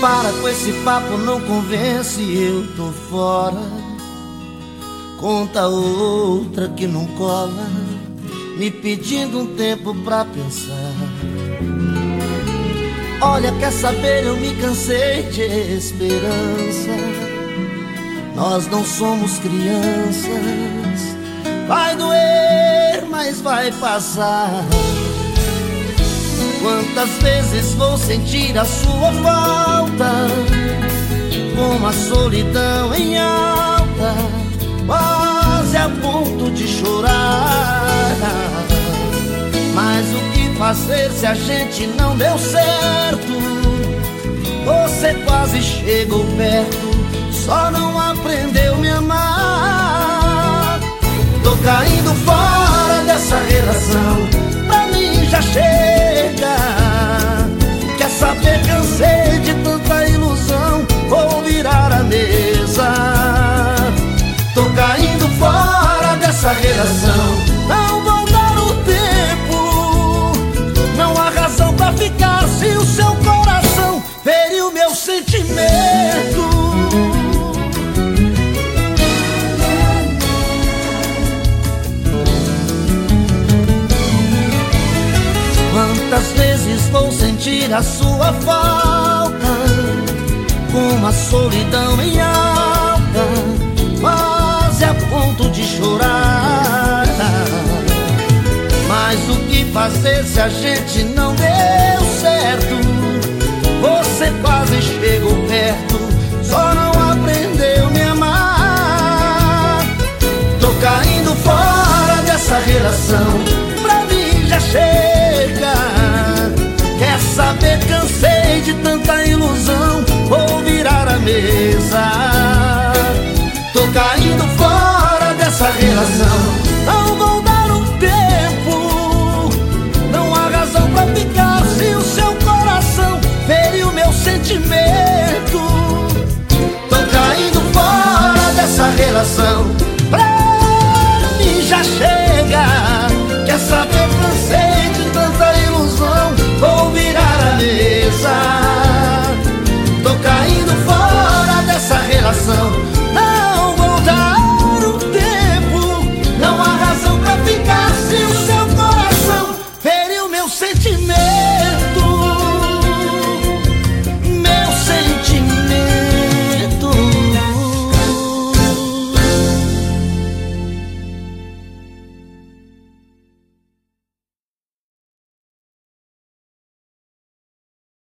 Para com esse papo, não convence, eu tô fora. Conta outra que não cola, me pedindo um tempo pra pensar. Olha, quer saber, eu me cansei de esperança. Nós não somos crianças, vai doer, mas vai passar. Quantas vezes vou sentir a sua falta Com a solidão em fazer se a gente não deu certo? Você quase chegou perto Só não aprendeu me amar. Tô caindo fora dessa relação Pra mim já chega. Nossa relação. Sentimento. Quantas vezes vou sentir a sua falta, com a solidão em alta, quase a ponto de chorar. fazer se a gente não deu certo? Você quase chegou relação, pra mim já chega. Quer saber, cansei de tanta ilusão, vou virar a mesa. Tô caindo fora dessa relação. sentimento Tô caindo fora dessa relação